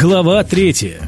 Глава третья.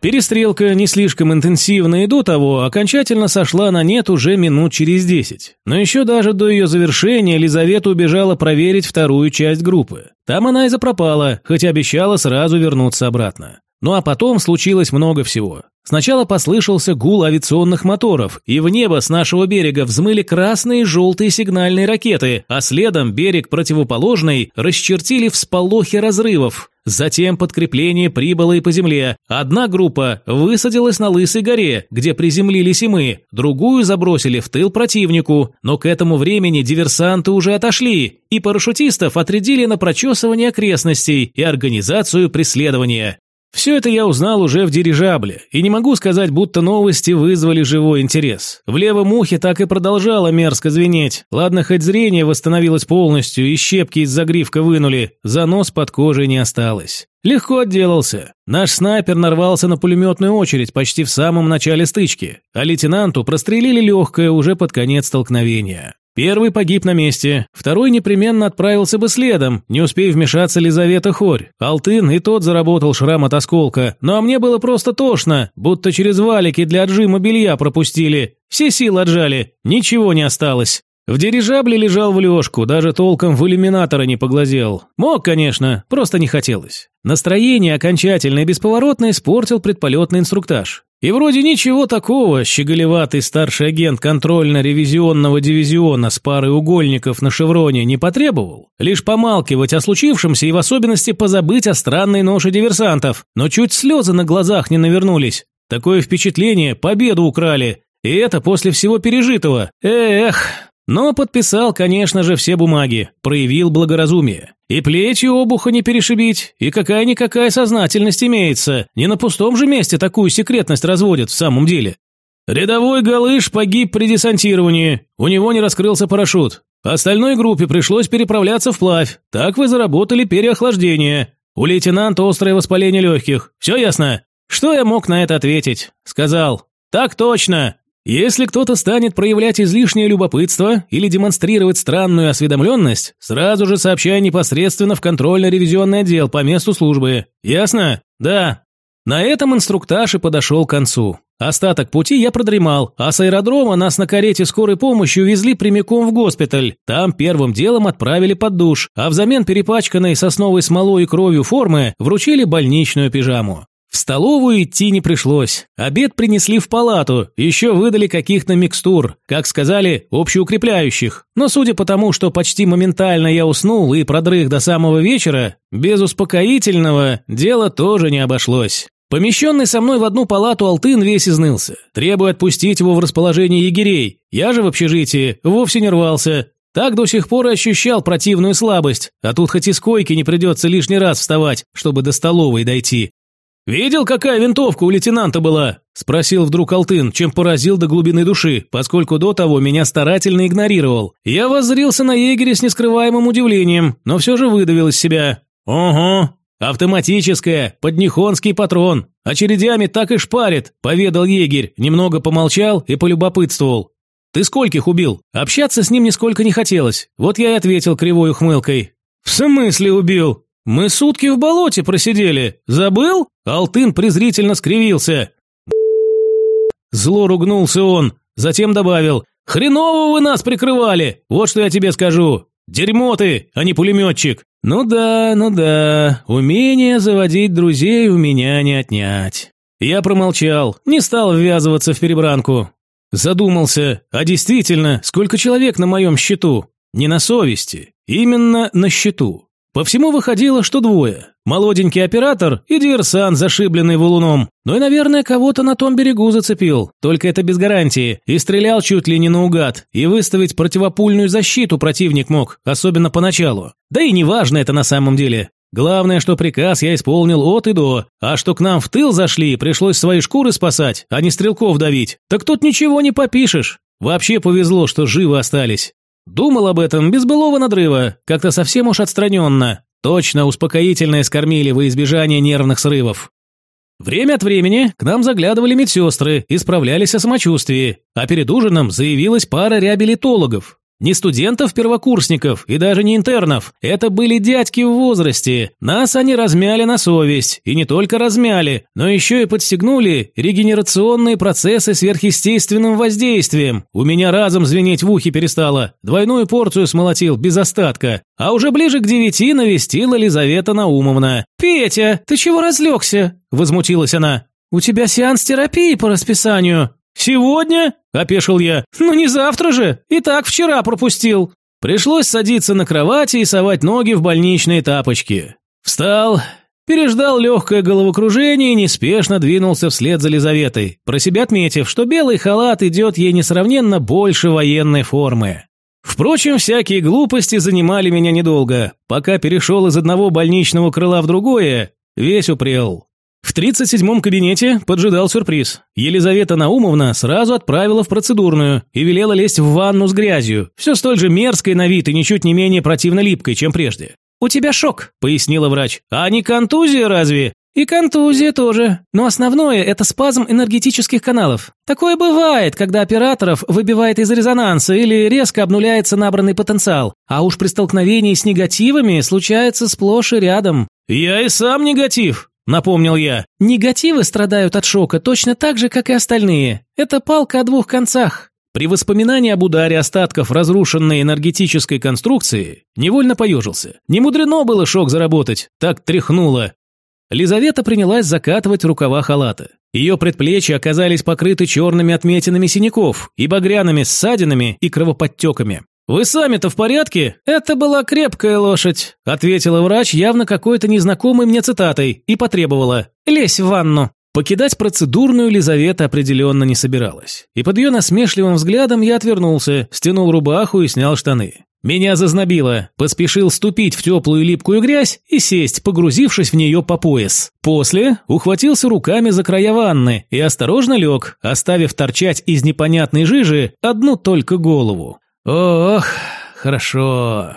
Перестрелка не слишком интенсивная и до того окончательно сошла на нет уже минут через десять. Но еще даже до ее завершения Лизавета убежала проверить вторую часть группы. Там она и запропала, хотя обещала сразу вернуться обратно. Ну а потом случилось много всего. Сначала послышался гул авиационных моторов, и в небо с нашего берега взмыли красные и желтые сигнальные ракеты, а следом берег противоположный расчертили всполохи разрывов. Затем подкрепление прибыло и по земле. Одна группа высадилась на Лысой горе, где приземлились и мы, другую забросили в тыл противнику, но к этому времени диверсанты уже отошли, и парашютистов отрядили на прочесывание окрестностей и организацию преследования. Все это я узнал уже в дирижабле, и не могу сказать, будто новости вызвали живой интерес. В левом ухе так и продолжало мерзко звенеть. Ладно, хоть зрение восстановилось полностью, и щепки из загривка вынули, занос под кожей не осталось. Легко отделался. Наш снайпер нарвался на пулеметную очередь почти в самом начале стычки, а лейтенанту прострелили легкое уже под конец столкновения. Первый погиб на месте, второй непременно отправился бы следом, не успев вмешаться Лизавета Хорь. Алтын и тот заработал шрам от осколка, ну а мне было просто тошно, будто через валики для отжима белья пропустили. Все силы отжали, ничего не осталось. В дирижабле лежал в лёжку, даже толком в иллюминатора не поглазел. Мог, конечно, просто не хотелось. Настроение окончательно и бесповоротно испортил предполетный инструктаж. И вроде ничего такого щеголеватый старший агент контрольно-ревизионного дивизиона с парой угольников на шевроне не потребовал. Лишь помалкивать о случившемся и в особенности позабыть о странной ноше диверсантов. Но чуть слезы на глазах не навернулись. Такое впечатление, победу украли. И это после всего пережитого. Эх, но подписал, конечно же, все бумаги, проявил благоразумие. И плечи обуха не перешибить, и какая-никакая сознательность имеется. Не на пустом же месте такую секретность разводят в самом деле. Рядовой Галыш погиб при десантировании, у него не раскрылся парашют. Остальной группе пришлось переправляться вплавь, так вы заработали переохлаждение. У лейтенанта острое воспаление легких, все ясно? Что я мог на это ответить? Сказал, так точно, если кто-то станет проявлять излишнее любопытство или демонстрировать странную осведомленность, сразу же сообщай непосредственно в контрольно-ревизионный отдел по месту службы. Ясно? Да. На этом инструктаж и подошел к концу. Остаток пути я продремал, а с аэродрома нас на карете скорой помощи увезли прямиком в госпиталь. Там первым делом отправили под душ, а взамен перепачканной сосновой смолой и кровью формы вручили больничную пижаму. В столовую идти не пришлось. Обед принесли в палату, еще выдали каких-то микстур, как сказали, общеукрепляющих. Но судя по тому, что почти моментально я уснул и продрых до самого вечера, без успокоительного дело тоже не обошлось. Помещенный со мной в одну палату Алтын весь изнылся, требуя отпустить его в расположение егерей. Я же в общежитии вовсе не рвался. Так до сих пор ощущал противную слабость, а тут хоть из койки не придется лишний раз вставать, чтобы до столовой дойти. «Видел, какая винтовка у лейтенанта была?» – спросил вдруг Алтын, чем поразил до глубины души, поскольку до того меня старательно игнорировал. Я воззрился на егеря с нескрываемым удивлением, но все же выдавил из себя. «Ого, автоматическая, поднихонский патрон, очередями так и шпарит», – поведал егерь, немного помолчал и полюбопытствовал. «Ты скольких убил?» Общаться с ним нисколько не хотелось, вот я и ответил кривой ухмылкой. «В смысле убил?» «Мы сутки в болоте просидели. Забыл?» Алтын презрительно скривился. Зло ругнулся он, затем добавил. «Хреново вы нас прикрывали! Вот что я тебе скажу! Дерьмо ты, а не пулеметчик!» «Ну да, ну да, умение заводить друзей у меня не отнять». Я промолчал, не стал ввязываться в перебранку. Задумался, а действительно, сколько человек на моем счету? Не на совести, именно на счету. По всему выходило, что двое. Молоденький оператор и диверсант, зашибленный валуном. Ну и, наверное, кого-то на том берегу зацепил. Только это без гарантии. И стрелял чуть ли не наугад. И выставить противопульную защиту противник мог, особенно поначалу. Да и неважно это на самом деле. Главное, что приказ я исполнил от и до, а что к нам в тыл зашли, пришлось свои шкуры спасать, а не стрелков давить. Так тут ничего не попишешь. Вообще повезло, что живы остались. Думал об этом без былого надрыва, как-то совсем уж отстраненно. Точно успокоительное скормили во избежание нервных срывов. Время от времени к нам заглядывали медсестры и справлялись о самочувствии, а перед ужином заявилась пара реабилитологов. Не студентов-первокурсников и даже не интернов. Это были дядьки в возрасте. Нас они размяли на совесть. И не только размяли, но еще и подстегнули регенерационные процессы сверхъестественным воздействием. У меня разом звенеть в ухе перестало. Двойную порцию смолотил, без остатка. А уже ближе к девяти навестила Лизавета Наумовна. «Петя, ты чего разлегся?» – возмутилась она. «У тебя сеанс терапии по расписанию». «Сегодня?» – опешил я. «Ну не завтра же, и так вчера пропустил». Пришлось садиться на кровати и совать ноги в больничные тапочки. Встал, переждал легкое головокружение и неспешно двинулся вслед за Лизаветой, про себя отметив, что белый халат идет ей несравненно больше военной формы. Впрочем, всякие глупости занимали меня недолго. Пока перешел из одного больничного крыла в другое, весь упрел. В 37-м кабинете поджидал сюрприз. Елизавета Наумовна сразу отправила в процедурную и велела лезть в ванну с грязью, все столь же мерзкой на вид и ничуть не менее противно липкой, чем прежде. «У тебя шок», – пояснила врач. «А не контузия разве?» «И контузия тоже. Но основное – это спазм энергетических каналов. Такое бывает, когда операторов выбивает из резонанса или резко обнуляется набранный потенциал. А уж при столкновении с негативами случается сплошь и рядом». «Я и сам негатив», – напомнил я. «Негативы страдают от шока точно так же, как и остальные. Это палка о двух концах». При воспоминании об ударе остатков разрушенной энергетической конструкции невольно поежился. Не мудрено было шок заработать, так тряхнуло. Лизавета принялась закатывать рукава халата. Ее предплечья оказались покрыты черными отметинами синяков и багряными ссадинами и кровоподтеками. «Вы сами-то в порядке?» «Это была крепкая лошадь», – ответила врач явно какой-то незнакомой мне цитатой и потребовала. «Лезь в ванну». Покидать процедурную Лизавета определенно не собиралась. И под ее насмешливым взглядом я отвернулся, стянул рубаху и снял штаны. Меня зазнобило, поспешил ступить в теплую липкую грязь и сесть, погрузившись в нее по пояс. После ухватился руками за края ванны и осторожно лег, оставив торчать из непонятной жижи одну только голову. Ох, хорошо.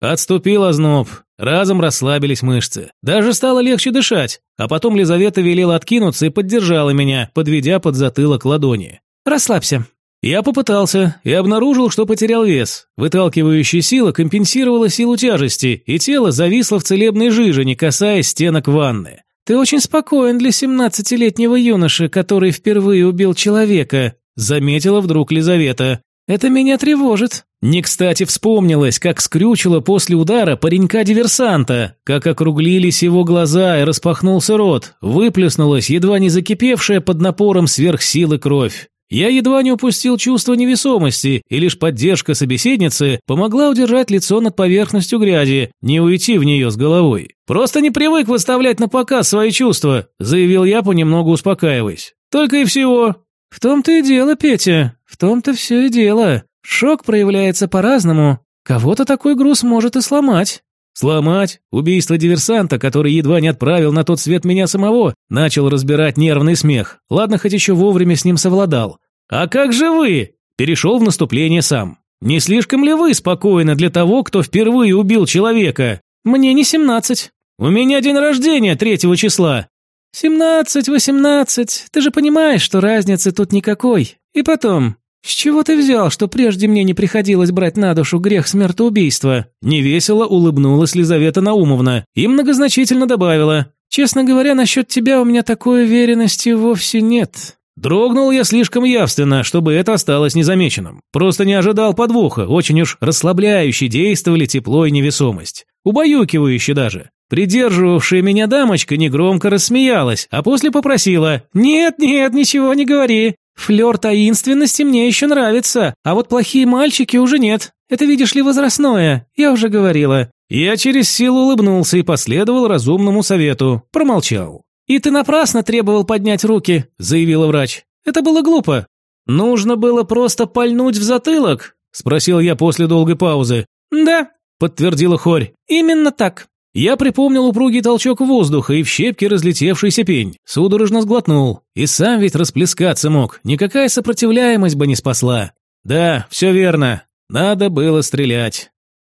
Отступил озноб, разом расслабились мышцы. Даже стало легче дышать, а потом Лизавета велела откинуться и поддержала меня, подведя под затылок ладони. «Расслабься». Я попытался и обнаружил, что потерял вес. Выталкивающая сила компенсировала силу тяжести, и тело зависло в целебной жиже, не касаясь стенок ванны. «Ты очень спокоен для семнадцатилетнего юноши, который впервые убил человека», заметила вдруг Лизавета. Это меня тревожит. Не кстати вспомнилось, как скрючило после удара паренька-диверсанта, как округлились его глаза и распахнулся рот, выплеснулась едва не закипевшая под напором сверхсилы кровь. Я едва не упустил чувство невесомости, и лишь поддержка собеседницы помогла удержать лицо над поверхностью грязи, не уйти в нее с головой. «Просто не привык выставлять на показ свои чувства», заявил я, понемногу успокаиваясь. «Только и всего». «В том-то и дело, Петя, в том-то все и дело. Шок проявляется по-разному. Кого-то такой груз может и сломать». «Сломать? Убийство диверсанта, который едва не отправил на тот свет меня самого, начал разбирать нервный смех. Ладно, хоть еще вовремя с ним совладал. А как же вы?» Перешел в наступление сам. «Не слишком ли вы спокойны для того, кто впервые убил человека?» «Мне не семнадцать. У меня день рождения третьего числа. «Семнадцать, восемнадцать, ты же понимаешь, что разницы тут никакой. И потом, с чего ты взял, что прежде мне не приходилось брать на душу грех смертоубийства?» Невесело улыбнулась Лизавета Наумовна и многозначительно добавила. «Честно говоря, насчет тебя у меня такой уверенности вовсе нет». Дрогнул я слишком явственно, чтобы это осталось незамеченным. Просто не ожидал подвоха, очень уж расслабляюще действовали тепло и невесомость. Убаюкивающе даже. Придерживавшая меня дамочка негромко рассмеялась, а после попросила «Нет, нет, ничего не говори. Флёр таинственности мне еще нравится, а вот плохие мальчики уже нет. Это, видишь ли, возрастное, я уже говорила». Я через силу улыбнулся и последовал разумному совету. Промолчал. «И ты напрасно требовал поднять руки», – заявила врач. «Это было глупо». «Нужно было просто пальнуть в затылок?» – спросил я после долгой паузы. «Да», – подтвердила Хорь. «Именно так». Я припомнил упругий толчок воздуха и в щепки разлетевшийся пень. Судорожно сглотнул. И сам ведь расплескаться мог. Никакая сопротивляемость бы не спасла. Да, все верно. Надо было стрелять.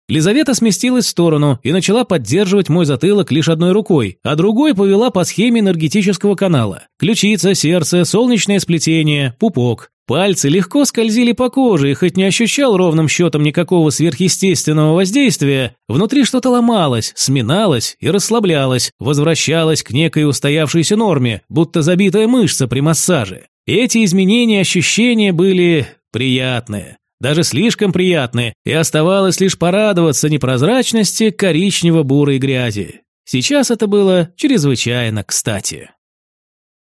Лизавета сместилась в сторону и начала поддерживать мой затылок лишь одной рукой, а другой повела по схеме энергетического канала. Ключица, сердце, солнечное сплетение, пупок. Пальцы легко скользили по коже, и хоть не ощущал ровным счетом никакого сверхъестественного воздействия, внутри что-то ломалось, сминалось и расслаблялось, возвращалось к некой устоявшейся норме, будто забитая мышца при массаже. Эти изменения ощущения были приятные, даже слишком приятные, и оставалось лишь порадоваться непрозрачности коричнево-бурой грязи. Сейчас это было чрезвычайно кстати.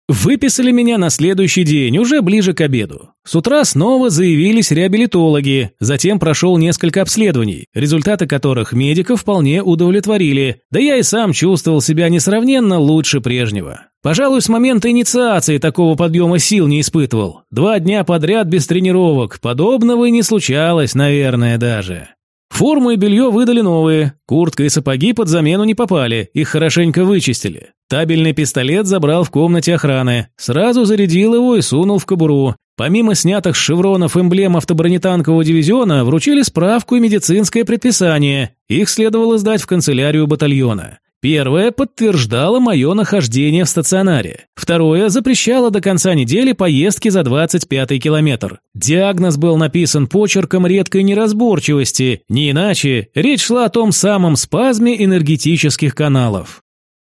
Выписали меня на следующий день, уже ближе к обеду. С утра снова заявились реабилитологи, затем прошел несколько обследований, результаты которых медиков вполне удовлетворили, да я и сам чувствовал себя несравненно лучше прежнего. Пожалуй, с момента инициации такого подъема сил не испытывал. Два дня подряд без тренировок, подобного и не случалось, наверное, даже. Форму и белье выдали новые, куртка и сапоги под замену не попали, их хорошенько вычистили. Табельный пистолет забрал в комнате охраны, сразу зарядил его и сунул в кобуру. Помимо снятых с шевронов эмблем автобронетанкового дивизиона, вручили справку и медицинское предписание, их следовало сдать в канцелярию батальона. Первое подтверждало мое нахождение в стационаре. Второе запрещало до конца недели поездки за 25-й километр. Диагноз был написан почерком редкой неразборчивости, не иначе речь шла о том самом спазме энергетических каналов.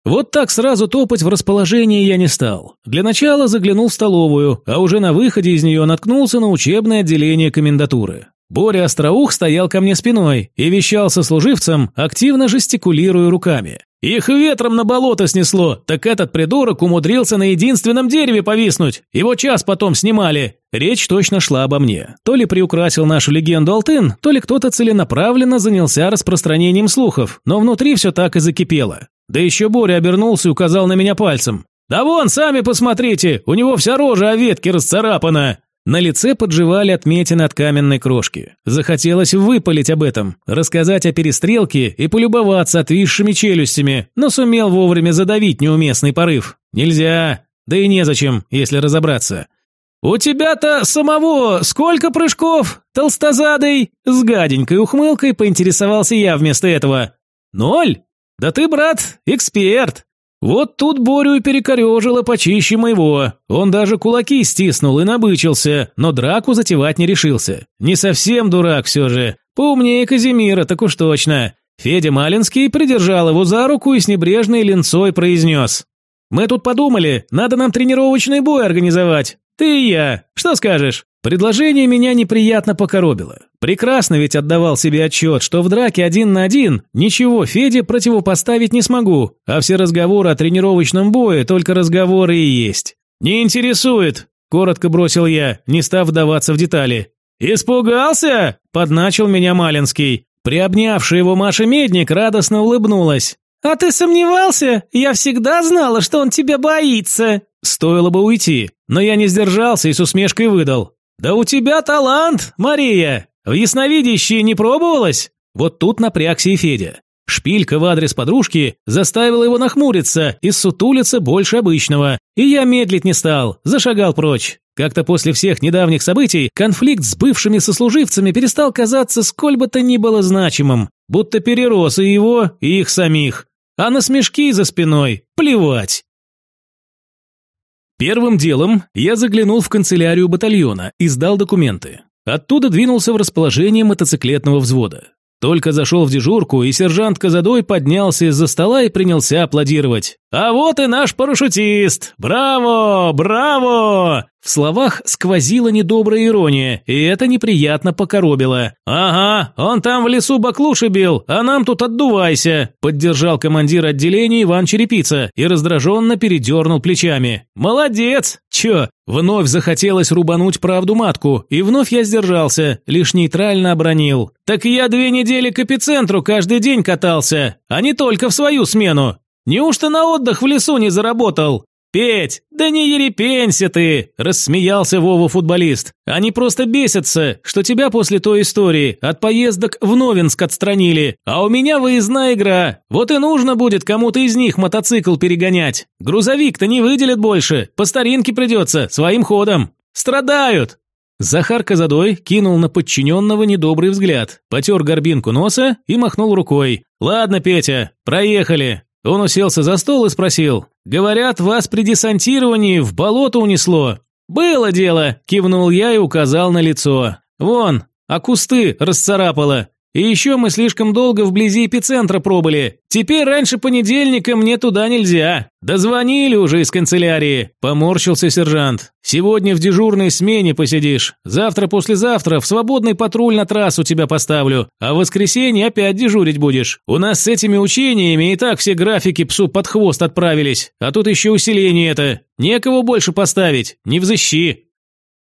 Вот так сразу топать в расположение я не стал. Для начала заглянул в столовую, а уже на выходе из нее наткнулся на учебное отделение комендатуры. Боря Остроух стоял ко мне спиной и вещал со служивцем, активно жестикулируя руками. Их ветром на болото снесло, так этот придурок умудрился на единственном дереве повиснуть. Его час потом снимали. Речь точно шла обо мне. То ли приукрасил нашу легенду Алтын, то ли кто-то целенаправленно занялся распространением слухов, но внутри все так и закипело. Да еще Боря обернулся и указал на меня пальцем. «Да вон, сами посмотрите, у него вся рожа о ветке расцарапана!» На лице подживали отметины от каменной крошки. Захотелось выпалить об этом, рассказать о перестрелке и полюбоваться отвисшими челюстями, но сумел вовремя задавить неуместный порыв. Нельзя, да и незачем, если разобраться. «У тебя-то самого сколько прыжков, толстозадый?» С гаденькой ухмылкой поинтересовался я вместо этого. «Ноль? Да ты, брат, эксперт!» Вот тут Борю и перекорежило почище моего. Он даже кулаки стиснул и набычился, но драку затевать не решился. Не совсем дурак все же. Поумнее Казимира, так уж точно. Федя Малинский придержал его за руку и с небрежной линцой произнес. «Мы тут подумали, надо нам тренировочный бой организовать. Ты и я. Что скажешь?» Предложение меня неприятно покоробило. Прекрасно ведь отдавал себе отчет, что в драке один на один ничего Феде противопоставить не смогу, а все разговоры о тренировочном бое только разговоры и есть. «Не интересует», – коротко бросил я, не став вдаваться в детали. «Испугался?» – подначил меня Малинский. Приобнявшая его Маша Медник радостно улыбнулась. «А ты сомневался? Я всегда знала, что он тебя боится!» Стоило бы уйти, но я не сдержался и с усмешкой выдал. «Да у тебя талант, Мария! В ясновидящие не пробовалась?» Вот тут напрягся и Федя. Шпилька в адрес подружки заставила его нахмуриться и сутулиться больше обычного. И я медлить не стал, зашагал прочь. Как-то после всех недавних событий конфликт с бывшими сослуживцами перестал казаться сколь бы то ни было значимым, будто перерос и его, и их самих. А на смешки за спиной плевать. Первым делом я заглянул в канцелярию батальона и сдал документы. Оттуда двинулся в расположение мотоциклетного взвода. Только зашел в дежурку, и сержант Казадой поднялся из-за стола и принялся аплодировать. «А вот и наш парашютист! Браво! Браво!» В словах сквозила недобрая ирония, и это неприятно покоробило. «Ага, он там в лесу баклуши бил, а нам тут отдувайся», поддержал командир отделения Иван Черепица и раздраженно передернул плечами. «Молодец! Чё, Вновь захотелось рубануть правду матку, и вновь я сдержался, лишь нейтрально обронил. «Так я две недели к эпицентру каждый день катался, а не только в свою смену. Неужто на отдых в лесу не заработал? «Петь, да не ерепенься ты!» – рассмеялся Вова-футболист. «Они просто бесятся, что тебя после той истории от поездок в Новинск отстранили, а у меня выездная игра. Вот и нужно будет кому-то из них мотоцикл перегонять. Грузовик-то не выделят больше, по старинке придется, своим ходом. Страдают!» Захар Казадой кинул на подчиненного недобрый взгляд, потер горбинку носа и махнул рукой. «Ладно, Петя, проехали». Он уселся за стол и спросил. «Говорят, вас при десантировании в болото унесло». «Было дело», – кивнул я и указал на лицо. «Вон, а кусты расцарапало. И еще мы слишком долго вблизи эпицентра пробыли. Теперь раньше понедельника мне туда нельзя. Дозвонили уже из канцелярии. Поморщился сержант. Сегодня в дежурной смене посидишь. Завтра-послезавтра в свободный патруль на трассу тебя поставлю. А в воскресенье опять дежурить будешь. У нас с этими учениями и так все графики псу под хвост отправились. А тут еще усиление это. Некого больше поставить. Не взыщи.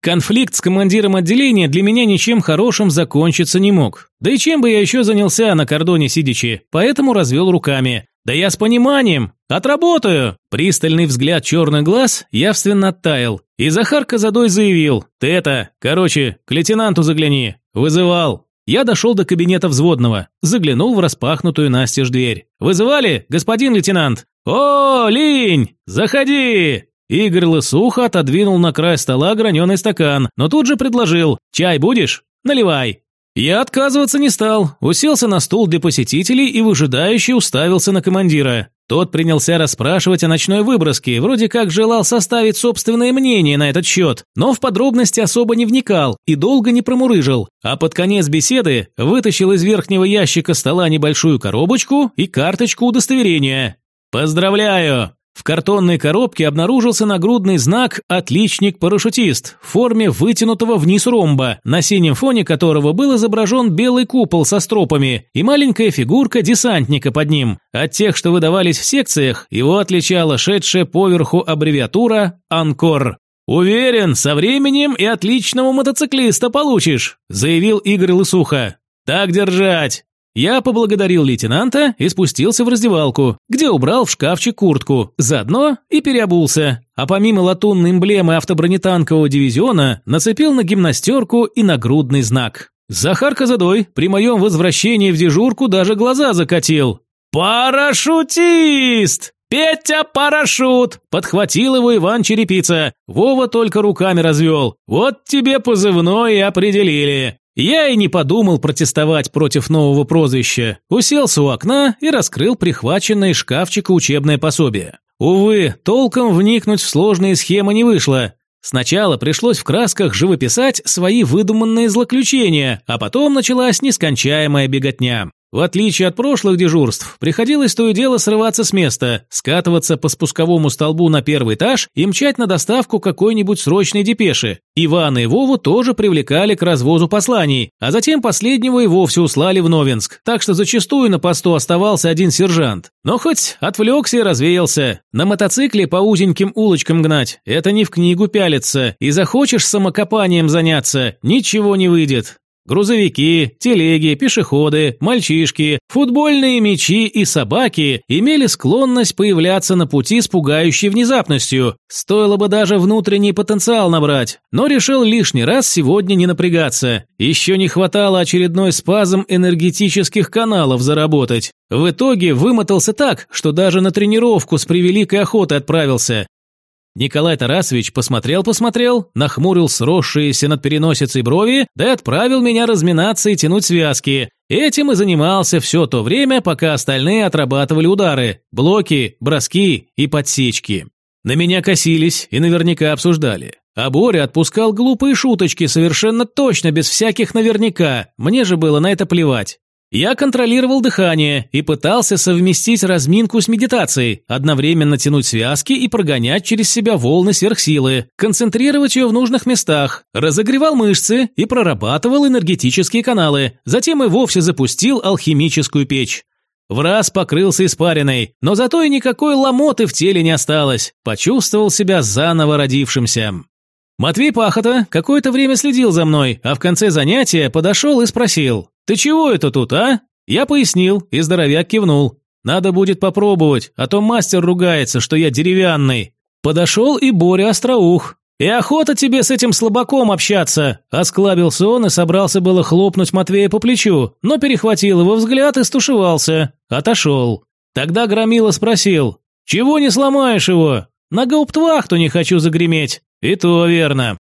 Конфликт с командиром отделения для меня ничем хорошим закончиться не мог. Да и чем бы я еще занялся на кордоне сидячи, поэтому развел руками. «Да я с пониманием! Отработаю!» Пристальный взгляд черных глаз явственно оттаял. И Захар Казадой заявил. «Ты это, короче, к лейтенанту загляни. Вызывал». Я дошел до кабинета взводного, заглянул в распахнутую настежь дверь. «Вызывали, господин лейтенант?» «О, Линь, заходи!» Игорь Лысуха отодвинул на край стола граненый стакан, но тут же предложил «Чай будешь? Наливай». Я отказываться не стал, уселся на стул для посетителей и выжидающе уставился на командира. Тот принялся расспрашивать о ночной выброске, вроде как желал составить собственное мнение на этот счет, но в подробности особо не вникал и долго не промурыжил, а под конец беседы вытащил из верхнего ящика стола небольшую коробочку и карточку удостоверения. «Поздравляю! В картонной коробке обнаружился нагрудный знак «Отличник-парашютист» в форме вытянутого вниз ромба, на синем фоне которого был изображен белый купол со стропами и маленькая фигурка десантника под ним. От тех, что выдавались в секциях, его отличала шедшая поверху аббревиатура «Анкор». «Уверен, со временем и отличного мотоциклиста получишь», заявил Игорь Лысуха. «Так держать!» Я поблагодарил лейтенанта и спустился в раздевалку, где убрал в шкафчик куртку, заодно и переобулся. А помимо латунной эмблемы автобронетанкового дивизиона, нацепил на гимнастерку и нагрудный знак. Захар Казадой при моем возвращении в дежурку даже глаза закатил. «Парашютист! Петя парашют!» Подхватил его Иван Черепица. Вова только руками развел. «Вот тебе позывной и определили». Я и не подумал протестовать против нового прозвища. Уселся у окна и раскрыл прихваченное из шкафчика учебное пособие. Увы, толком вникнуть в сложные схемы не вышло. Сначала пришлось в красках живописать свои выдуманные злоключения, а потом началась нескончаемая беготня. В отличие от прошлых дежурств, приходилось то и дело срываться с места, скатываться по спусковому столбу на первый этаж и мчать на доставку какой-нибудь срочной депеши. Ивана и Вову тоже привлекали к развозу посланий, а затем последнего и вовсе услали в Новинск, так что зачастую на посту оставался один сержант. Но хоть отвлекся и развеялся. На мотоцикле по узеньким улочкам гнать – это не в книгу пялиться, и захочешь самокопанием заняться – ничего не выйдет. Грузовики, телеги, пешеходы, мальчишки, футбольные мячи и собаки имели склонность появляться на пути с пугающей внезапностью. Стоило бы даже внутренний потенциал набрать, но решил лишний раз сегодня не напрягаться. Еще не хватало очередной спазм энергетических каналов заработать. В итоге вымотался так, что даже на тренировку с превеликой охотой отправился. Николай Тарасович посмотрел-посмотрел, нахмурил сросшиеся над переносицей брови, да и отправил меня разминаться и тянуть связки. Этим и занимался все то время, пока остальные отрабатывали удары, блоки, броски и подсечки. На меня косились и наверняка обсуждали. А Боря отпускал глупые шуточки совершенно точно, без всяких наверняка, мне же было на это плевать. Я контролировал дыхание и пытался совместить разминку с медитацией, одновременно тянуть связки и прогонять через себя волны сверхсилы, концентрировать ее в нужных местах, разогревал мышцы и прорабатывал энергетические каналы, затем и вовсе запустил алхимическую печь. В раз покрылся испариной, но зато и никакой ломоты в теле не осталось, почувствовал себя заново родившимся. Матвей Пахота какое-то время следил за мной, а в конце занятия подошел и спросил, «Ты чего это тут, а?» Я пояснил, и здоровяк кивнул. «Надо будет попробовать, а то мастер ругается, что я деревянный». Подошел и Боря Остроух. «И охота тебе с этим слабаком общаться!» Осклабился он и собрался было хлопнуть Матвея по плечу, но перехватил его взгляд и стушевался. Отошел. Тогда Громила спросил, «Чего не сломаешь его?» «На гауптвахту не хочу загреметь». «И то верно».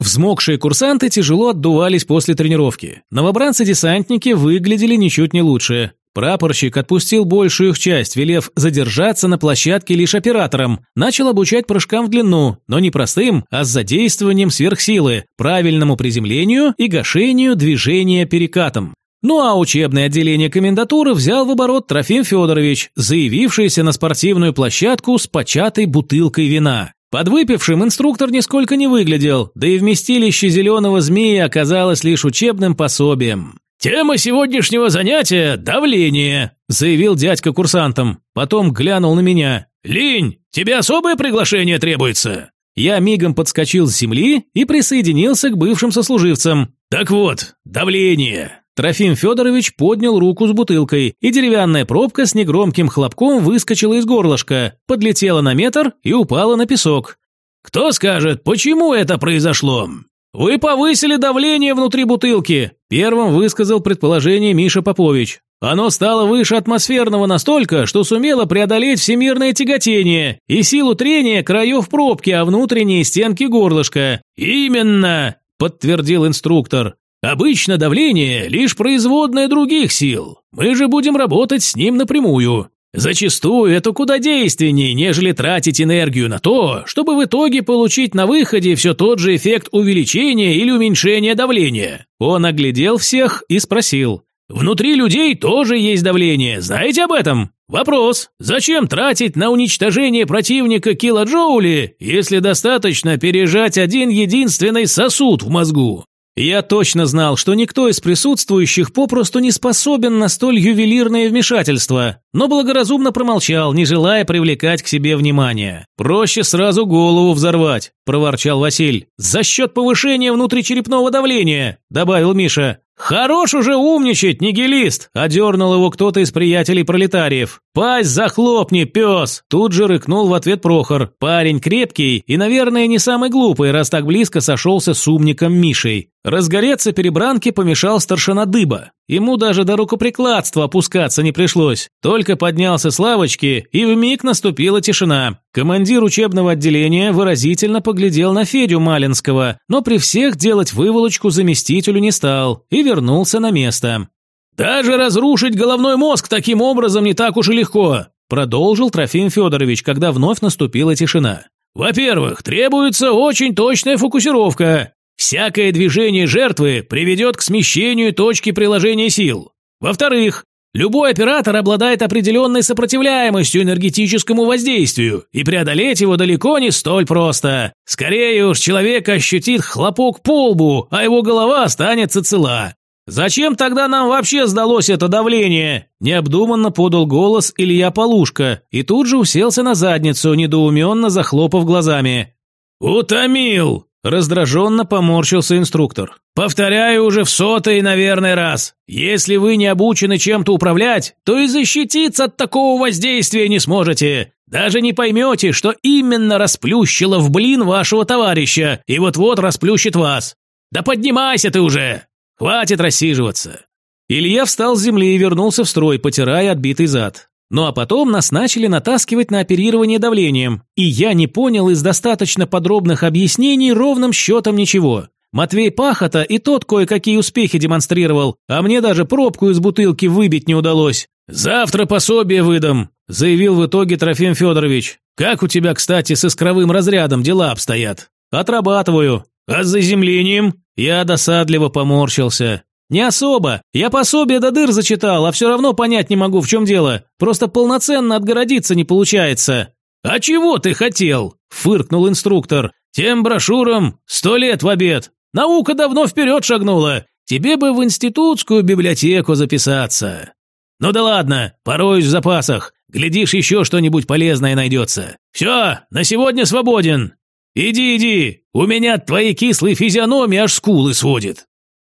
Взмокшие курсанты тяжело отдувались после тренировки. Новобранцы-десантники выглядели ничуть не лучше. Прапорщик отпустил большую их часть, велев задержаться на площадке лишь оператором. Начал обучать прыжкам в длину, но не простым, а с задействованием сверхсилы, правильному приземлению и гашению движения перекатом. Ну а учебное отделение комендатуры взял в оборот Трофим Федорович, заявившийся на спортивную площадку с початой бутылкой вина. Подвыпившим инструктор нисколько не выглядел, да и вместилище зеленого змея оказалось лишь учебным пособием. «Тема сегодняшнего занятия – давление», – заявил дядька курсантам. Потом глянул на меня. «Линь, тебе особое приглашение требуется?» Я мигом подскочил с земли и присоединился к бывшим сослуживцам. «Так вот, давление. Трофим Федорович поднял руку с бутылкой, и деревянная пробка с негромким хлопком выскочила из горлышка, подлетела на метр и упала на песок. «Кто скажет, почему это произошло?» «Вы повысили давление внутри бутылки», – первым высказал предположение Миша Попович. «Оно стало выше атмосферного настолько, что сумело преодолеть всемирное тяготение и силу трения краев пробки о внутренние стенки горлышка». «Именно», – подтвердил инструктор. Обычно давление – лишь производное других сил. Мы же будем работать с ним напрямую. Зачастую это куда действеннее, нежели тратить энергию на то, чтобы в итоге получить на выходе все тот же эффект увеличения или уменьшения давления. Он оглядел всех и спросил. Внутри людей тоже есть давление, знаете об этом? Вопрос, зачем тратить на уничтожение противника килоджоули, если достаточно пережать один единственный сосуд в мозгу? Я точно знал, что никто из присутствующих попросту не способен на столь ювелирное вмешательство, но благоразумно промолчал, не желая привлекать к себе внимание. «Проще сразу голову взорвать», – проворчал Василь. «За счет повышения внутричерепного давления», – добавил Миша. «Хорош уже умничать, нигилист!» – одернул его кто-то из приятелей пролетариев. «Пасть захлопни, пес!» – тут же рыкнул в ответ Прохор. Парень крепкий и, наверное, не самый глупый, раз так близко сошелся с умником Мишей. Разгореться перебранке помешал старшина Дыба. Ему даже до рукоприкладства опускаться не пришлось. Только поднялся с лавочки, и вмиг наступила тишина. Командир учебного отделения выразительно поглядел на Федю Малинского, но при всех делать выволочку заместителю не стал и вернулся на место. «Даже разрушить головной мозг таким образом не так уж и легко», продолжил Трофим Федорович, когда вновь наступила тишина. «Во-первых, требуется очень точная фокусировка. Всякое движение жертвы приведет к смещению точки приложения сил. Во-вторых, любой оператор обладает определенной сопротивляемостью энергетическому воздействию, и преодолеть его далеко не столь просто. Скорее уж человек ощутит хлопок по лбу, а его голова останется цела. «Зачем тогда нам вообще сдалось это давление?» Необдуманно подал голос Илья Полушка и тут же уселся на задницу, недоуменно захлопав глазами. «Утомил!» Раздраженно поморщился инструктор. «Повторяю уже в сотый, наверное, раз. Если вы не обучены чем-то управлять, то и защититься от такого воздействия не сможете. Даже не поймете, что именно расплющило в блин вашего товарища и вот-вот расплющит вас. Да поднимайся ты уже! Хватит рассиживаться!» Илья встал с земли и вернулся в строй, потирая отбитый зад. Ну а потом нас начали натаскивать на оперирование давлением, и я не понял из достаточно подробных объяснений ровным счетом ничего. Матвей Пахота и тот кое-какие успехи демонстрировал, а мне даже пробку из бутылки выбить не удалось. «Завтра пособие выдам», – заявил в итоге Трофим Федорович. «Как у тебя, кстати, с искровым разрядом дела обстоят?» «Отрабатываю». «А с заземлением?» Я досадливо поморщился. «Не особо. Я пособие до дыр зачитал, а все равно понять не могу, в чем дело. Просто полноценно отгородиться не получается». «А чего ты хотел?» – фыркнул инструктор. «Тем брошюрам сто лет в обед. Наука давно вперед шагнула. Тебе бы в институтскую библиотеку записаться». «Ну да ладно, пороюсь в запасах. Глядишь, еще что-нибудь полезное найдется. Все, на сегодня свободен. Иди, иди, у меня твои кислые физиономии аж скулы сводит».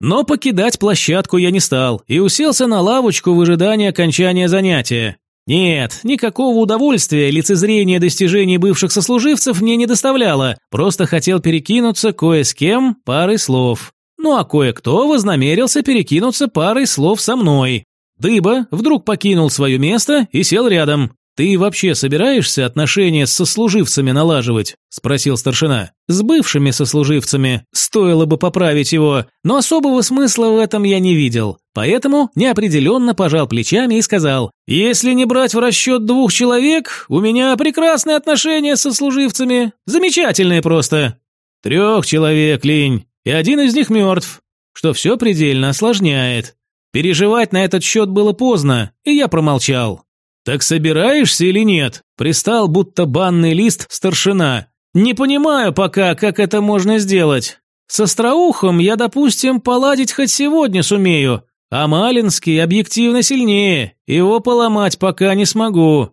Но покидать площадку я не стал и уселся на лавочку в ожидании окончания занятия. Нет, никакого удовольствия лицезрение достижений бывших сослуживцев мне не доставляло, просто хотел перекинуться кое с кем парой слов. Ну а кое-кто вознамерился перекинуться парой слов со мной. Дыба вдруг покинул свое место и сел рядом. «Ты вообще собираешься отношения с сослуживцами налаживать?» – спросил старшина. «С бывшими сослуживцами. Стоило бы поправить его, но особого смысла в этом я не видел. Поэтому неопределенно пожал плечами и сказал, «Если не брать в расчет двух человек, у меня прекрасные отношения с сослуживцами. Замечательные просто». «Трех человек, Линь, и один из них мертв, что все предельно осложняет. Переживать на этот счет было поздно, и я промолчал. «Так собираешься или нет?» Пристал, будто банный лист старшина. «Не понимаю пока, как это можно сделать. С Остроухом я, допустим, поладить хоть сегодня сумею, а Малинский объективно сильнее, его поломать пока не смогу».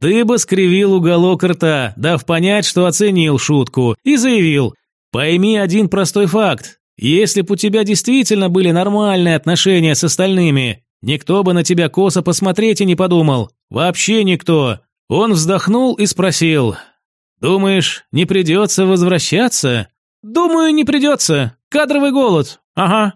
Дыба скривил уголок рта, дав понять, что оценил шутку, и заявил «Пойми один простой факт. Если б у тебя действительно были нормальные отношения с остальными, никто бы на тебя косо посмотреть и не подумал. Вообще никто. Он вздохнул и спросил. «Думаешь, не придется возвращаться?» «Думаю, не придется. Кадровый голод. Ага».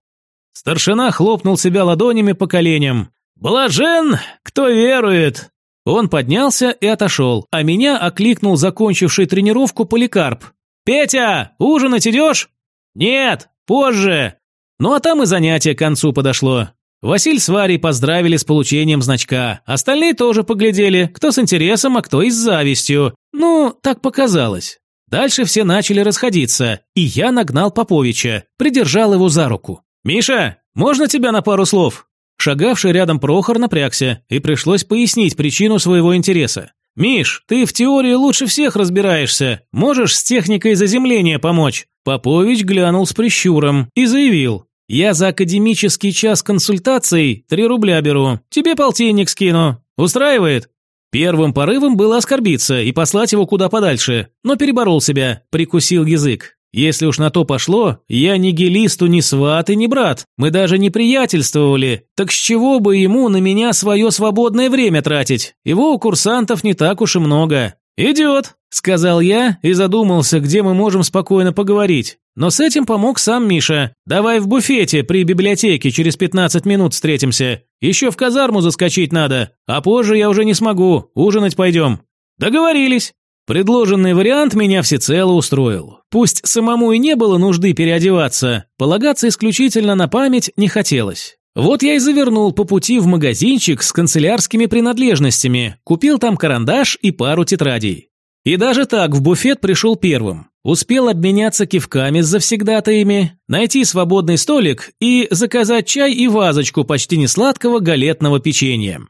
Старшина хлопнул себя ладонями по коленям. «Блажен, кто верует!» Он поднялся и отошел, а меня окликнул закончивший тренировку поликарп. «Петя, ужинать идешь?» «Нет, позже!» Ну а там и занятие к концу подошло. Василь с Варей поздравили с получением значка. Остальные тоже поглядели, кто с интересом, а кто и с завистью. Ну, так показалось. Дальше все начали расходиться, и я нагнал Поповича, придержал его за руку. «Миша, можно тебя на пару слов?» Шагавший рядом Прохор напрягся, и пришлось пояснить причину своего интереса. «Миш, ты в теории лучше всех разбираешься. Можешь с техникой заземления помочь?» Попович глянул с прищуром и заявил. Я за академический час консультаций три рубля беру. Тебе полтинник скину. Устраивает?» Первым порывом было оскорбиться и послать его куда подальше, но переборол себя, прикусил язык. Если уж на то пошло, я ни гелисту, ни сват и ни брат. Мы даже не приятельствовали. Так с чего бы ему на меня свое свободное время тратить? Его у курсантов не так уж и много. «Идет», – сказал я и задумался, где мы можем спокойно поговорить. Но с этим помог сам Миша. «Давай в буфете при библиотеке через 15 минут встретимся. Еще в казарму заскочить надо, а позже я уже не смогу. Ужинать пойдем». «Договорились». Предложенный вариант меня всецело устроил. Пусть самому и не было нужды переодеваться, полагаться исключительно на память не хотелось. Вот я и завернул по пути в магазинчик с канцелярскими принадлежностями, купил там карандаш и пару тетрадей. И даже так в буфет пришел первым. Успел обменяться кивками с завсегдатаями, найти свободный столик и заказать чай и вазочку почти несладкого галетного печенья.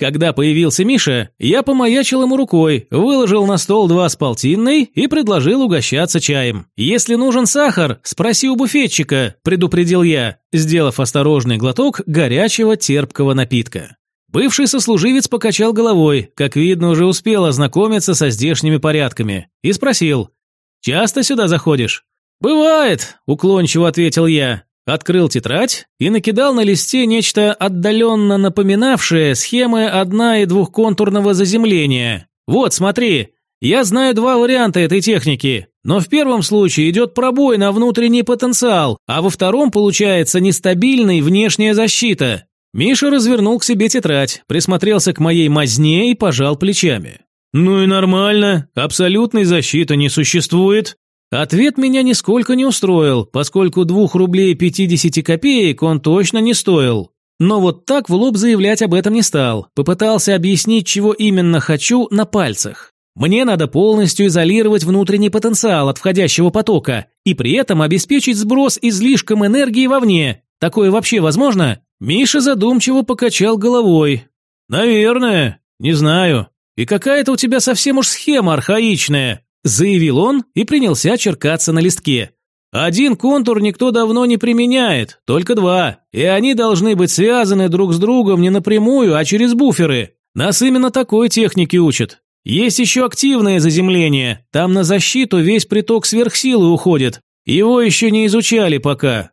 Когда появился Миша, я помаячил ему рукой, выложил на стол два с полтинной и предложил угощаться чаем. «Если нужен сахар, спроси у буфетчика», – предупредил я, сделав осторожный глоток горячего терпкого напитка. Бывший сослуживец покачал головой, как видно, уже успел ознакомиться со здешними порядками, и спросил, «Часто сюда заходишь?» «Бывает», – уклончиво ответил я, Открыл тетрадь и накидал на листе нечто отдаленно напоминавшее схемы одна- и двухконтурного заземления. Вот, смотри, я знаю два варианта этой техники, но в первом случае идет пробой на внутренний потенциал, а во втором получается нестабильная внешняя защита. Миша развернул к себе тетрадь, присмотрелся к моей мазне и пожал плечами. «Ну и нормально, абсолютной защиты не существует. Ответ меня нисколько не устроил, поскольку двух рублей 50 копеек он точно не стоил. Но вот так в лоб заявлять об этом не стал, попытался объяснить, чего именно хочу на пальцах. Мне надо полностью изолировать внутренний потенциал от входящего потока и при этом обеспечить сброс излишком энергии вовне. Такое вообще возможно? Миша задумчиво покачал головой. Наверное, не знаю. И какая-то у тебя совсем уж схема архаичная заявил он и принялся черкаться на листке. Один контур никто давно не применяет, только два, и они должны быть связаны друг с другом не напрямую, а через буферы. Нас именно такой техники учат. Есть еще активное заземление, там на защиту весь приток сверхсилы уходит. Его еще не изучали пока.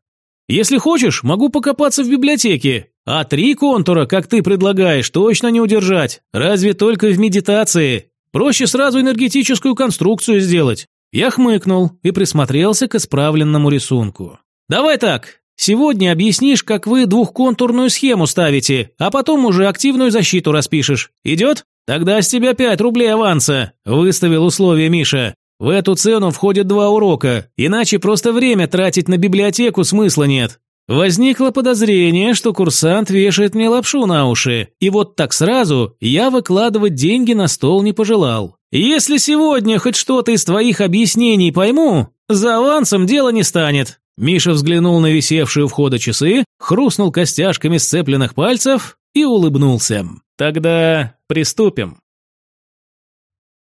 Если хочешь, могу покопаться в библиотеке. А три контура, как ты предлагаешь, точно не удержать. Разве только в медитации. Проще сразу энергетическую конструкцию сделать. Я хмыкнул и присмотрелся к исправленному рисунку. Давай так. Сегодня объяснишь, как вы двухконтурную схему ставите, а потом уже активную защиту распишешь. Идет? Тогда с тебя пять рублей аванса, выставил условие Миша. В эту цену входят два урока, иначе просто время тратить на библиотеку смысла нет. Возникло подозрение, что курсант вешает мне лапшу на уши, и вот так сразу я выкладывать деньги на стол не пожелал. Если сегодня хоть что-то из твоих объяснений пойму, за авансом дело не станет. Миша взглянул на висевшие у входа часы, хрустнул костяшками сцепленных пальцев и улыбнулся. Тогда приступим.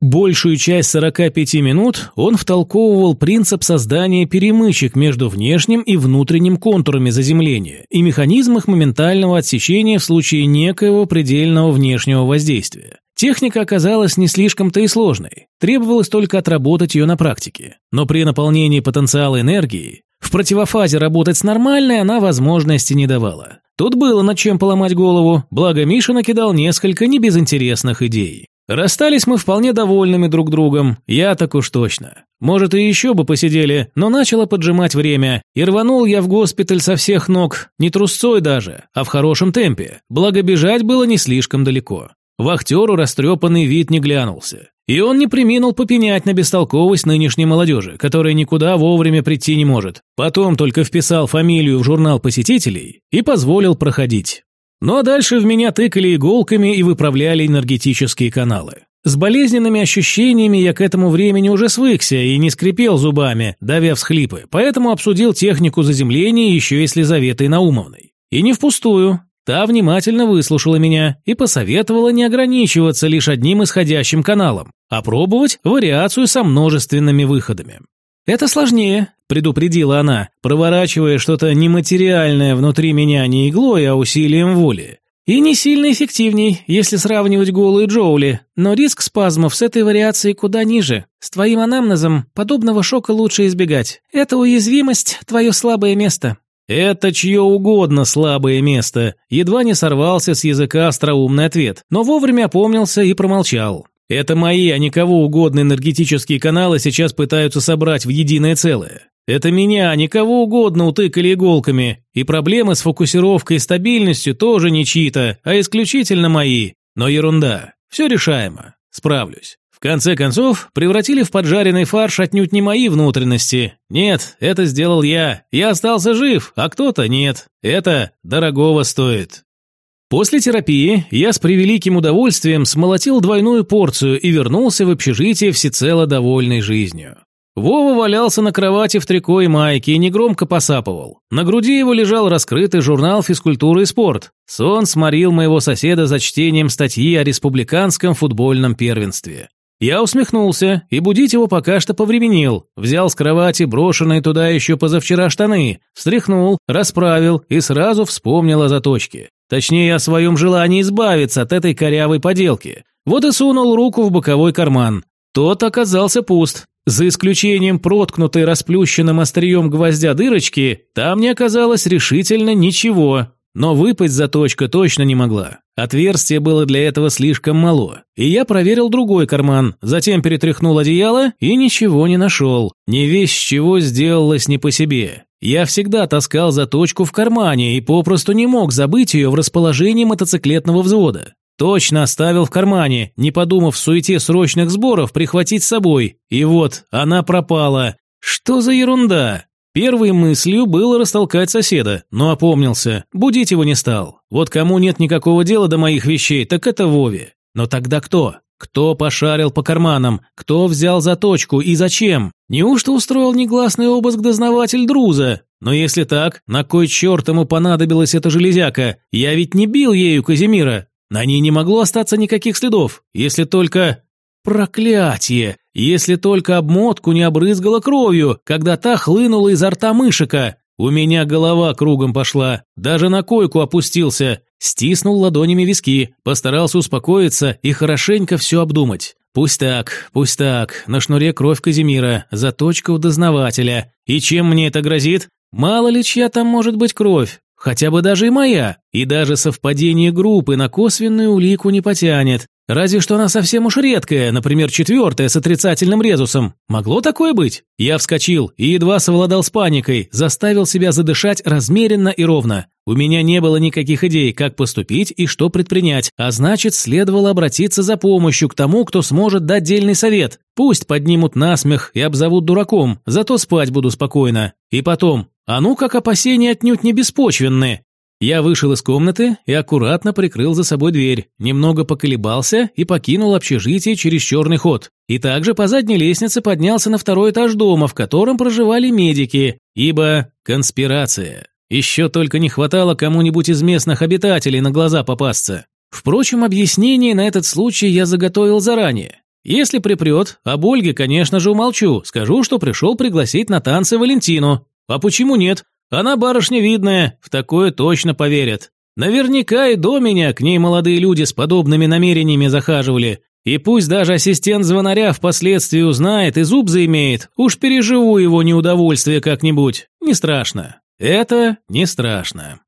Большую часть 45 минут он втолковывал принцип создания перемычек между внешним и внутренним контурами заземления и механизм моментального отсечения в случае некоего предельного внешнего воздействия. Техника оказалась не слишком-то и сложной, требовалось только отработать ее на практике. Но при наполнении потенциала энергии, в противофазе работать с нормальной она возможности не давала. Тут было над чем поломать голову, благо Миша накидал несколько небезынтересных идей. Расстались мы вполне довольными друг другом, я так уж точно. Может, и еще бы посидели, но начало поджимать время, и рванул я в госпиталь со всех ног, не трусцой даже, а в хорошем темпе, благо бежать было не слишком далеко. Вахтеру растрепанный вид не глянулся. И он не приминул попенять на бестолковость нынешней молодежи, которая никуда вовремя прийти не может. Потом только вписал фамилию в журнал посетителей и позволил проходить. Ну а дальше в меня тыкали иголками и выправляли энергетические каналы. С болезненными ощущениями я к этому времени уже свыкся и не скрипел зубами, давя всхлипы, поэтому обсудил технику заземления еще и с Лизаветой Наумовной. И не впустую. Та внимательно выслушала меня и посоветовала не ограничиваться лишь одним исходящим каналом, а пробовать вариацию со множественными выходами. «Это сложнее», – предупредила она, проворачивая что-то нематериальное внутри меня не иглой, а усилием воли. «И не сильно эффективней, если сравнивать голые джоули, но риск спазмов с этой вариацией куда ниже. С твоим анамнезом подобного шока лучше избегать. Это уязвимость – твое слабое место». «Это чье угодно слабое место», едва не сорвался с языка остроумный ответ, но вовремя опомнился и промолчал. Это мои, а не кого угодно энергетические каналы сейчас пытаются собрать в единое целое. Это меня, а не кого угодно утыкали иголками, и проблемы с фокусировкой и стабильностью тоже не чьи-то, а исключительно мои. Но ерунда. Все решаемо. Справлюсь. В конце концов, превратили в поджаренный фарш отнюдь не мои внутренности. Нет, это сделал я. Я остался жив, а кто-то нет. Это дорогого стоит. После терапии я с превеликим удовольствием смолотил двойную порцию и вернулся в общежитие всецело довольной жизнью. Вова валялся на кровати в трико и майке и негромко посапывал. На груди его лежал раскрытый журнал «Физкультура и спорт». Сон сморил моего соседа за чтением статьи о республиканском футбольном первенстве. Я усмехнулся и будить его пока что повременил. Взял с кровати брошенные туда еще позавчера штаны, встряхнул, расправил и сразу вспомнил о заточке. Точнее, о своем желании избавиться от этой корявой поделки. Вот и сунул руку в боковой карман. Тот оказался пуст. За исключением проткнутой расплющенным острием гвоздя дырочки, там не оказалось решительно ничего. Но выпасть заточка точно не могла. Отверстие было для этого слишком мало. И я проверил другой карман, затем перетряхнул одеяло и ничего не нашел. Не весь чего сделалось не по себе. Я всегда таскал заточку в кармане и попросту не мог забыть ее в расположении мотоциклетного взвода. Точно оставил в кармане, не подумав в суете срочных сборов прихватить с собой. И вот, она пропала. Что за ерунда? Первой мыслью было растолкать соседа, но опомнился, будить его не стал. Вот кому нет никакого дела до моих вещей, так это Вове. Но тогда кто? Кто пошарил по карманам? Кто взял заточку и зачем? Неужто устроил негласный обыск дознаватель Друза? Но если так, на кой черт ему понадобилась эта железяка? Я ведь не бил ею Казимира. На ней не могло остаться никаких следов, если только... Проклятие! Если только обмотку не обрызгала кровью, когда та хлынула изо рта мышика. У меня голова кругом пошла, даже на койку опустился. Стиснул ладонями виски, постарался успокоиться и хорошенько все обдумать. Пусть так, пусть так, на шнуре кровь Казимира, заточка у дознавателя. И чем мне это грозит? Мало ли чья там может быть кровь, хотя бы даже и моя. И даже совпадение группы на косвенную улику не потянет. Разве что она совсем уж редкая, например, четвертая с отрицательным резусом. Могло такое быть? Я вскочил и едва совладал с паникой, заставил себя задышать размеренно и ровно. У меня не было никаких идей, как поступить и что предпринять, а значит, следовало обратиться за помощью к тому, кто сможет дать дельный совет. Пусть поднимут насмех и обзовут дураком, зато спать буду спокойно. И потом, а ну как опасения отнюдь не беспочвенные. Я вышел из комнаты и аккуратно прикрыл за собой дверь, немного поколебался и покинул общежитие через черный ход. И также по задней лестнице поднялся на второй этаж дома, в котором проживали медики, ибо конспирация. Еще только не хватало кому-нибудь из местных обитателей на глаза попасться. Впрочем, объяснение на этот случай я заготовил заранее. Если припрет, об Ольге, конечно же, умолчу, скажу, что пришел пригласить на танцы Валентину. А почему нет? Она барышня видная, в такое точно поверят. Наверняка и до меня к ней молодые люди с подобными намерениями захаживали. И пусть даже ассистент звонаря впоследствии узнает и зуб заимеет, уж переживу его неудовольствие как-нибудь. Не страшно. Это не страшно.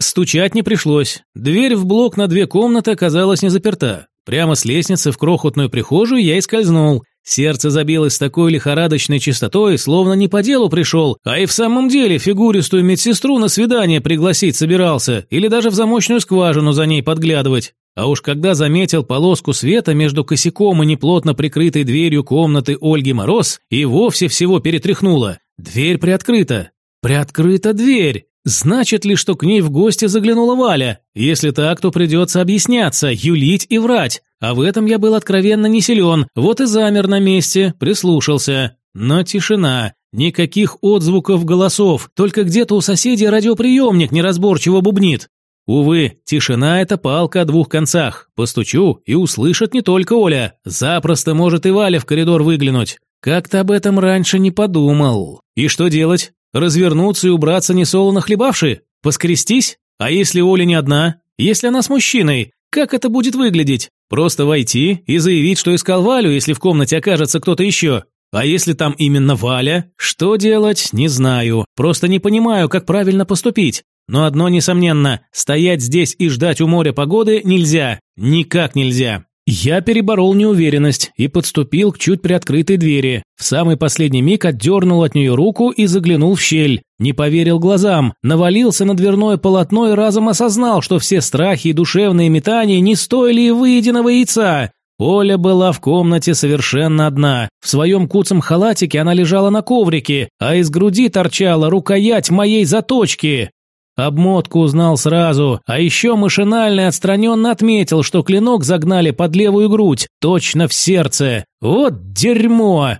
Стучать не пришлось. Дверь в блок на две комнаты оказалась не заперта. Прямо с лестницы в крохотную прихожую я и скользнул. Сердце забилось с такой лихорадочной частотой, словно не по делу пришел, а и в самом деле фигуристую медсестру на свидание пригласить собирался, или даже в замочную скважину за ней подглядывать. А уж когда заметил полоску света между косяком и неплотно прикрытой дверью комнаты Ольги Мороз, и вовсе всего перетряхнуло. Дверь приоткрыта. Приоткрыта дверь. Значит ли, что к ней в гости заглянула Валя? Если так, то придется объясняться, юлить и врать. А в этом я был откровенно не силен, вот и замер на месте, прислушался. Но тишина, никаких отзвуков голосов, только где-то у соседей радиоприемник неразборчиво бубнит. Увы, тишина – это палка о двух концах. Постучу, и услышит не только Оля. Запросто может и Валя в коридор выглянуть. Как-то об этом раньше не подумал. И что делать? Развернуться и убраться несолоно хлебавши? Поскрестись? А если Оля не одна? Если она с мужчиной? Как это будет выглядеть? Просто войти и заявить, что искал Валю, если в комнате окажется кто-то еще. А если там именно Валя? Что делать, не знаю. Просто не понимаю, как правильно поступить. Но одно несомненно, стоять здесь и ждать у моря погоды нельзя. Никак нельзя. Я переборол неуверенность и подступил к чуть приоткрытой двери. В самый последний миг отдернул от нее руку и заглянул в щель. Не поверил глазам, навалился на дверное полотно и разом осознал, что все страхи и душевные метания не стоили и выеденного яйца. Оля была в комнате совершенно одна. В своем куцом халатике она лежала на коврике, а из груди торчала рукоять моей заточки. Обмотку узнал сразу, а еще машинально и отстраненно отметил, что клинок загнали под левую грудь, точно в сердце. Вот дерьмо!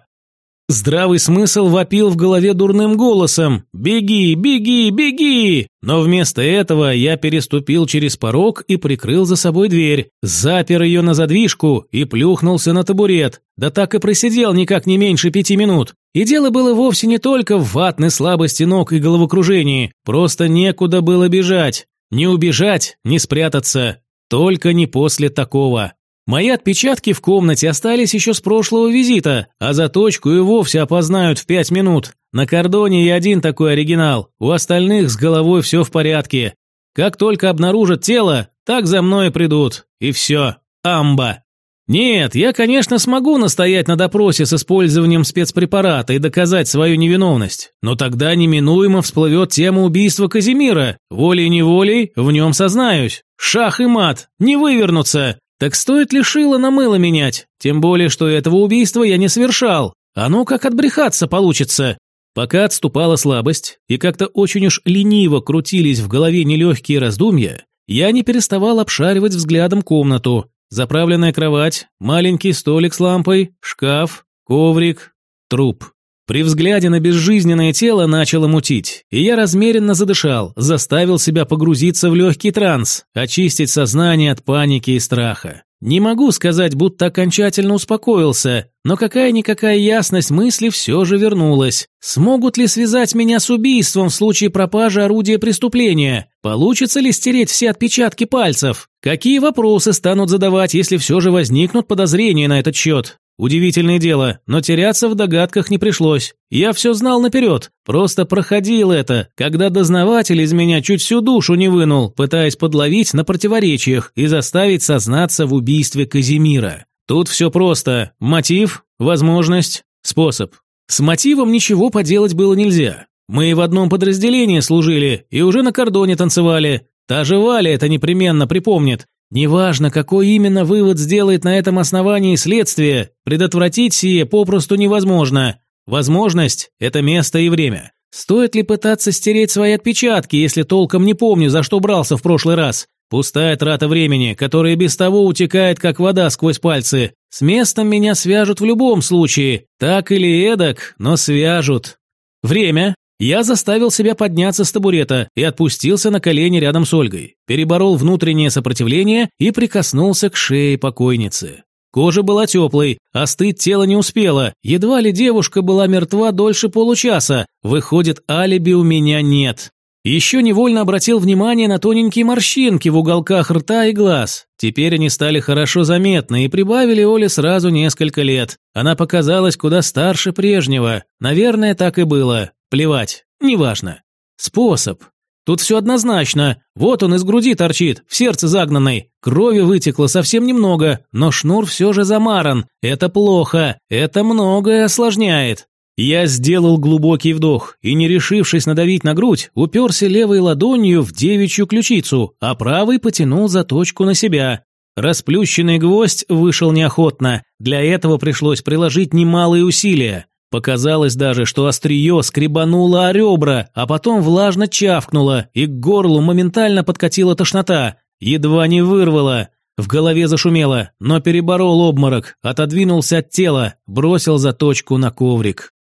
Здравый смысл вопил в голове дурным голосом «Беги, беги, беги!» Но вместо этого я переступил через порог и прикрыл за собой дверь, запер ее на задвижку и плюхнулся на табурет. Да так и просидел никак не меньше пяти минут. И дело было вовсе не только в ватной слабости ног и головокружении, просто некуда было бежать. Не убежать, не спрятаться. Только не после такого. Мои отпечатки в комнате остались еще с прошлого визита, а заточку и вовсе опознают в пять минут. На кордоне я один такой оригинал, у остальных с головой все в порядке. Как только обнаружат тело, так за мной придут. И все. Амба. Нет, я, конечно, смогу настоять на допросе с использованием спецпрепарата и доказать свою невиновность, но тогда неминуемо всплывет тема убийства Казимира. Волей-неволей в нем сознаюсь. Шах и мат, не вывернуться. Так стоит ли шило на мыло менять? Тем более, что этого убийства я не совершал. А ну как отбрехаться получится? Пока отступала слабость, и как-то очень уж лениво крутились в голове нелегкие раздумья, я не переставал обшаривать взглядом комнату. Заправленная кровать, маленький столик с лампой, шкаф, коврик, труп. При взгляде на безжизненное тело начало мутить, и я размеренно задышал, заставил себя погрузиться в легкий транс, очистить сознание от паники и страха. Не могу сказать, будто окончательно успокоился, но какая-никакая ясность мысли все же вернулась. Смогут ли связать меня с убийством в случае пропажи орудия преступления? Получится ли стереть все отпечатки пальцев? Какие вопросы станут задавать, если все же возникнут подозрения на этот счет? Удивительное дело, но теряться в догадках не пришлось. Я все знал наперед, просто проходил это, когда дознаватель из меня чуть всю душу не вынул, пытаясь подловить на противоречиях и заставить сознаться в убийстве Казимира. Тут все просто. Мотив, возможность, способ. С мотивом ничего поделать было нельзя. Мы в одном подразделении служили и уже на кордоне танцевали. Та же Валя это непременно припомнит. Неважно, какой именно вывод сделает на этом основании следствие, предотвратить сие попросту невозможно. Возможность – это место и время. Стоит ли пытаться стереть свои отпечатки, если толком не помню, за что брался в прошлый раз? Пустая трата времени, которая без того утекает, как вода сквозь пальцы. С местом меня свяжут в любом случае. Так или эдак, но свяжут. Время я заставил себя подняться с табурета и отпустился на колени рядом с Ольгой, переборол внутреннее сопротивление и прикоснулся к шее покойницы. Кожа была теплой, остыть тело не успело, едва ли девушка была мертва дольше получаса, выходит, алиби у меня нет. Еще невольно обратил внимание на тоненькие морщинки в уголках рта и глаз. Теперь они стали хорошо заметны и прибавили Оле сразу несколько лет. Она показалась куда старше прежнего. Наверное, так и было. Плевать, неважно. Способ. Тут все однозначно. Вот он из груди торчит, в сердце загнанный. Крови вытекло совсем немного, но шнур все же замаран. Это плохо, это многое осложняет. Я сделал глубокий вдох и, не решившись надавить на грудь, уперся левой ладонью в девичью ключицу, а правой потянул заточку на себя. Расплющенный гвоздь вышел неохотно. Для этого пришлось приложить немалые усилия. Показалось даже, что острие скребануло о ребра, а потом влажно чавкнуло, и к горлу моментально подкатила тошнота. Едва не вырвало. В голове зашумело, но переборол обморок, отодвинулся от тела, бросил заточку на коврик.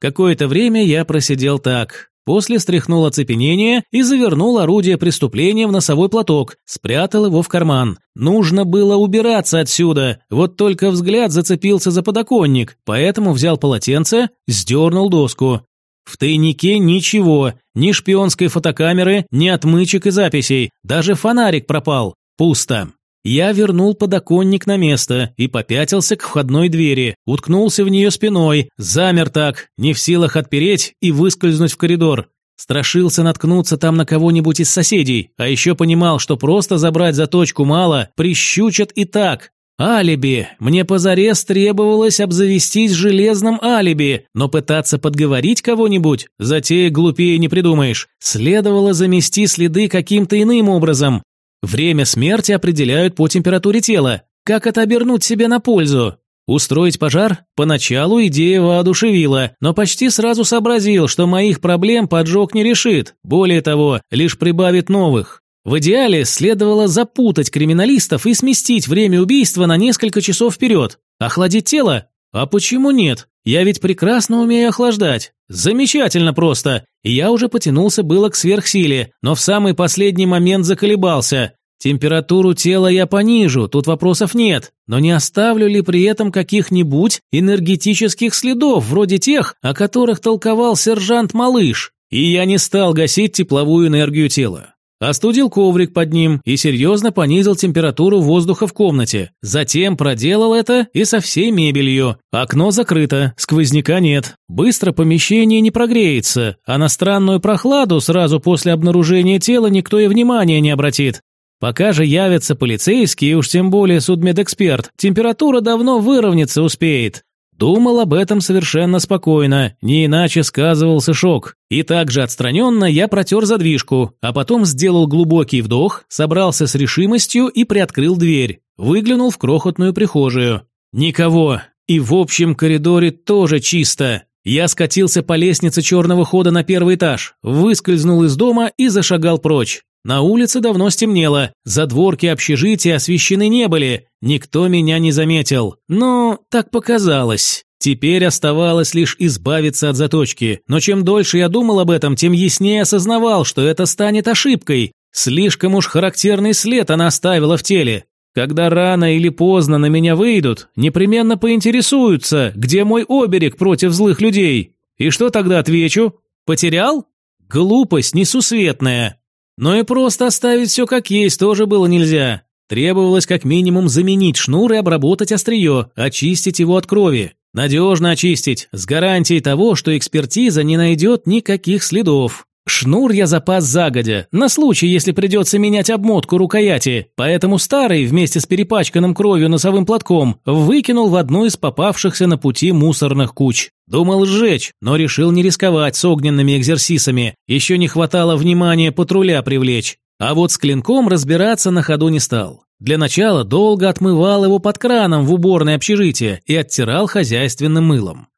Какое-то время я просидел так, После стряхнул оцепенение и завернул орудие преступления в носовой платок, спрятал его в карман. Нужно было убираться отсюда, вот только взгляд зацепился за подоконник, поэтому взял полотенце, сдернул доску. В тайнике ничего, ни шпионской фотокамеры, ни отмычек и записей, даже фонарик пропал. Пусто. Я вернул подоконник на место и попятился к входной двери, уткнулся в нее спиной, замер так, не в силах отпереть и выскользнуть в коридор. Страшился наткнуться там на кого-нибудь из соседей, а еще понимал, что просто забрать заточку мало, прищучат и так. Алиби. Мне позарез требовалось обзавестись железным алиби, но пытаться подговорить кого-нибудь, затея глупее не придумаешь. Следовало замести следы каким-то иным образом, Время смерти определяют по температуре тела. Как это обернуть себе на пользу? Устроить пожар? Поначалу идея воодушевила, но почти сразу сообразил, что моих проблем поджог не решит, более того, лишь прибавит новых. В идеале следовало запутать криминалистов и сместить время убийства на несколько часов вперед. Охладить тело? А почему нет? Я ведь прекрасно умею охлаждать. Замечательно просто. И я уже потянулся было к сверхсиле, но в самый последний момент заколебался. Температуру тела я понижу, тут вопросов нет, но не оставлю ли при этом каких-нибудь энергетических следов, вроде тех, о которых толковал сержант Малыш? И я не стал гасить тепловую энергию тела. Остудил коврик под ним и серьезно понизил температуру воздуха в комнате. Затем проделал это и со всей мебелью. Окно закрыто, сквозняка нет. Быстро помещение не прогреется, а на странную прохладу сразу после обнаружения тела никто и внимания не обратит. Пока же явятся полицейские, уж тем более судмедэксперт, температура давно выровняться успеет. Думал об этом совершенно спокойно, не иначе сказывался шок. И также отстраненно я протер задвижку, а потом сделал глубокий вдох, собрался с решимостью и приоткрыл дверь. Выглянул в крохотную прихожую. Никого. И в общем коридоре тоже чисто. Я скатился по лестнице черного хода на первый этаж, выскользнул из дома и зашагал прочь. На улице давно стемнело, задворки общежития освещены не были, никто меня не заметил. Но так показалось. Теперь оставалось лишь избавиться от заточки, но чем дольше я думал об этом, тем яснее осознавал, что это станет ошибкой. Слишком уж характерный след она оставила в теле. Когда рано или поздно на меня выйдут, непременно поинтересуются, где мой оберег против злых людей. И что тогда отвечу? Потерял? Глупость несусветная. Но и просто оставить все как есть тоже было нельзя. Требовалось как минимум заменить шнур и обработать острие, очистить его от крови. Надежно очистить, с гарантией того, что экспертиза не найдет никаких следов. Шнур я запас загодя, на случай, если придется менять обмотку рукояти, поэтому старый, вместе с перепачканным кровью носовым платком, выкинул в одну из попавшихся на пути мусорных куч. Думал сжечь, но решил не рисковать с огненными экзерсисами, еще не хватало внимания патруля привлечь. А вот с клинком разбираться на ходу не стал. Для начала долго отмывал его под краном в уборное общежитие и оттирал хозяйственным мылом.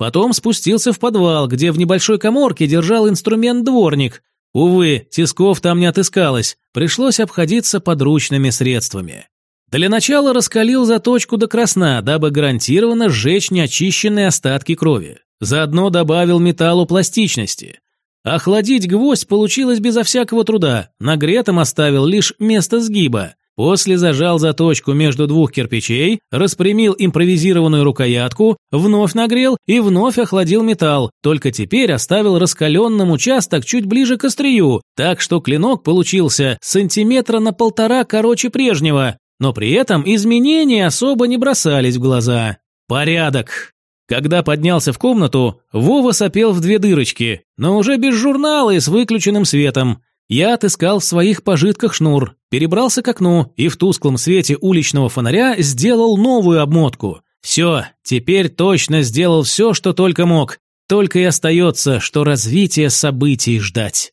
Потом спустился в подвал, где в небольшой коморке держал инструмент дворник. Увы, тисков там не отыскалось, пришлось обходиться подручными средствами. Для начала раскалил заточку до красна, дабы гарантированно сжечь неочищенные остатки крови. Заодно добавил металлу пластичности. Охладить гвоздь получилось безо всякого труда, нагретым оставил лишь место сгиба. После зажал заточку между двух кирпичей, распрямил импровизированную рукоятку, вновь нагрел и вновь охладил металл, только теперь оставил раскаленным участок чуть ближе к острию, так что клинок получился сантиметра на полтора короче прежнего, но при этом изменения особо не бросались в глаза. Порядок. Когда поднялся в комнату, Вова сопел в две дырочки, но уже без журнала и с выключенным светом. Я отыскал в своих пожитках шнур, перебрался к окну и в тусклом свете уличного фонаря сделал новую обмотку. Все, теперь точно сделал все, что только мог. Только и остается, что развитие событий ждать.